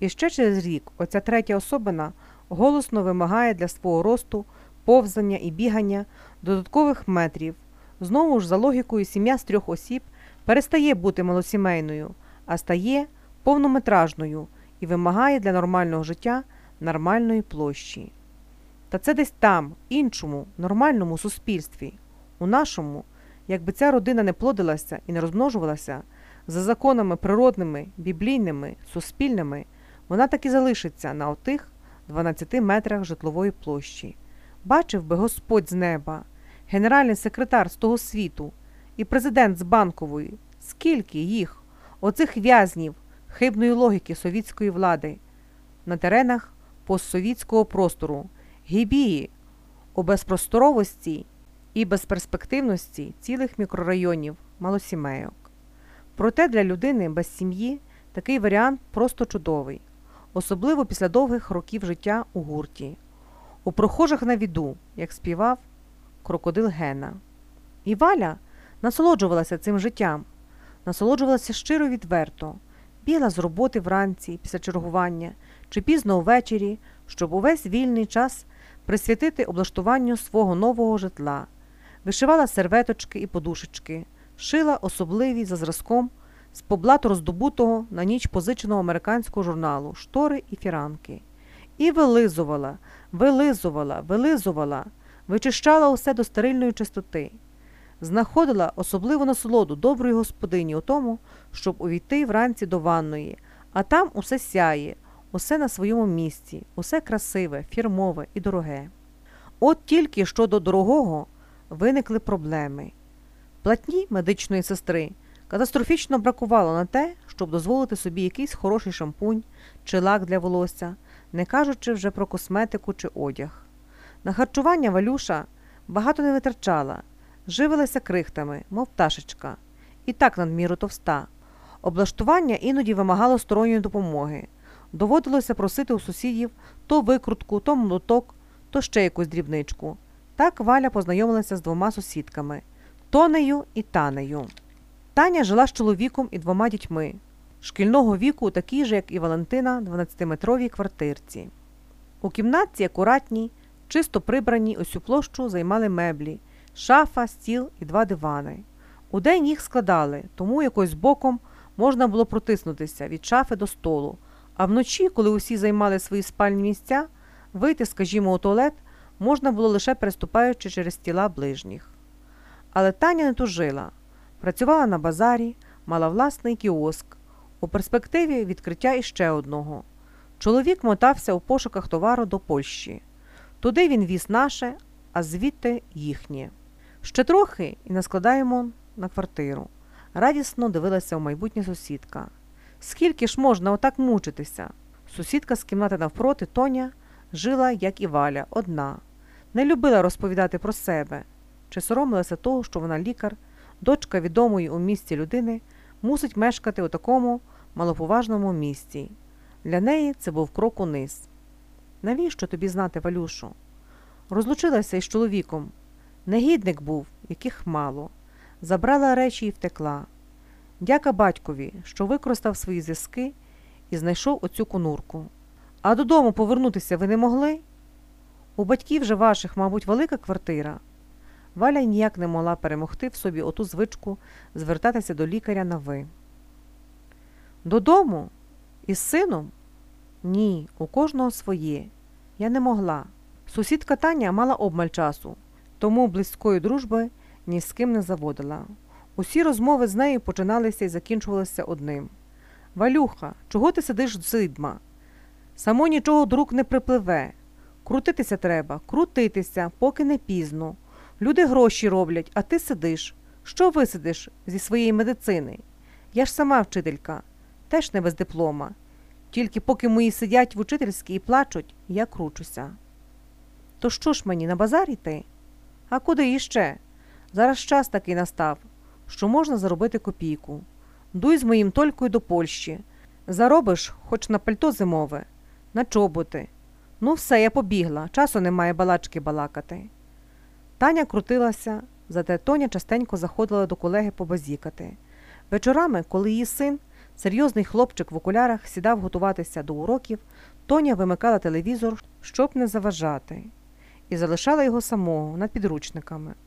І ще через рік оця третя особина голосно вимагає для свого росту, повзання і бігання додаткових метрів. Знову ж, за логікою, сім'я з трьох осіб перестає бути малосімейною, а стає повнометражною і вимагає для нормального життя нормальної площі. Та це десь там, іншому, нормальному суспільстві. У нашому, якби ця родина не плодилася і не розмножувалася, за законами природними, біблійними, суспільними, вона так і залишиться на отих 12 метрах житлової площі. Бачив би Господь з неба, генеральний секретар з того світу і президент з банкової, скільки їх, оцих в'язнів хибної логіки совітської влади. На теренах постсовітського простору, гібії, у безпросторовості і безперспективності цілих мікрорайонів, малосімейок. Проте для людини без сім'ї такий варіант просто чудовий, особливо після довгих років життя у гурті, у прохожих на віду, як співав крокодил Гена. І Валя насолоджувалася цим життям, насолоджувалася щиро відверто, бігла з роботи вранці після чергування чи пізно ввечері, щоб увесь вільний час присвятити облаштуванню свого нового житла, вишивала серветочки і подушечки, шила особливі за зразком з поблату роздобутого на ніч позиченого американського журналу штори і фіранки. І вилизувала, вилизувала, вилизувала, вичищала усе до стерильної чистоти. Знаходила особливу насолоду доброї господині у тому, щоб увійти вранці до ванної, а там усе сяє, усе на своєму місці, усе красиве, фірмове і дороге. От тільки щодо дорогого виникли проблеми. Платні медичної сестри катастрофічно бракувало на те, щоб дозволити собі якийсь хороший шампунь чи лак для волосся, не кажучи вже про косметику чи одяг. На харчування Валюша багато не витрачала, живилася крихтами, мов пташечка, і так надміру товста. Облаштування іноді вимагало сторонньої допомоги. Доводилося просити у сусідів то викрутку, то молоток, то ще якусь дрібничку. Так Валя познайомилася з двома сусідками Тонею і Танею. Таня жила з чоловіком і двома дітьми, шкільного віку, такій же, як і Валентина, 12-метровій квартирці. У кімнатці акуратній, чисто прибраній усю площу займали меблі, шафа, стіл і два дивани. Удень їх складали, тому якось боком можна було протиснутися від шафи до столу, а вночі, коли усі займали свої спальні місця, вийти, скажімо, у туалет можна було лише переступаючи через тіла ближніх. Але Таня не тужила. Працювала на базарі, мала власний кіоск. У перспективі відкриття іще одного. Чоловік мотався у пошуках товару до Польщі. Туди він віз наше, а звідти їхнє. Ще трохи і наскладаємо на квартиру. Радісно дивилася у майбутня сусідка. Скільки ж можна отак мучитися? Сусідка з кімнати навпроти Тоня жила, як і Валя, одна. Не любила розповідати про себе чи соромилася того, що вона лікар, дочка відомої у місті людини, мусить мешкати у такому малоповажному місті. Для неї це був крок униз. Навіщо тобі знати, Валюшу? Розлучилася із чоловіком. Негідник був, яких мало. Забрала речі і втекла. Дяка батькові, що використав свої зв'язки і знайшов оцю конурку. А додому повернутися ви не могли? У батьків же ваших, мабуть, велика квартира. Валя ніяк не могла перемогти в собі оту звичку звертатися до лікаря на ви. Додому? Із сином? Ні, у кожного своє. Я не могла. Сусідка Таня мала обмаль часу, тому близької дружби ні з ким не заводила. Усі розмови з нею починалися і закінчувалися одним. Валюха, чого ти сидиш зидма? Само нічого до рук не припливе. Крутитися треба, крутитися, поки не пізно. Люди гроші роблять, а ти сидиш. Що висидиш зі своєї медицини? Я ж сама вчителька, теж не без диплома. Тільки поки мої сидять в учительській і плачуть, я кручуся. То що ж мені на базар йти? А куди іще? Зараз час такий настав, що можна заробити копійку. Дуй з моїм толькою до Польщі. Заробиш хоч на пальто зимове, на чоботи. Ну, все, я побігла, часу немає балачки балакати. Таня крутилася, зате Тоня частенько заходила до колеги побазікати. Вечорами, коли її син серйозний хлопчик в окулярах сідав готуватися до уроків, Тоня вимикала телевізор, щоб не заважати, і залишала його самого над підручниками.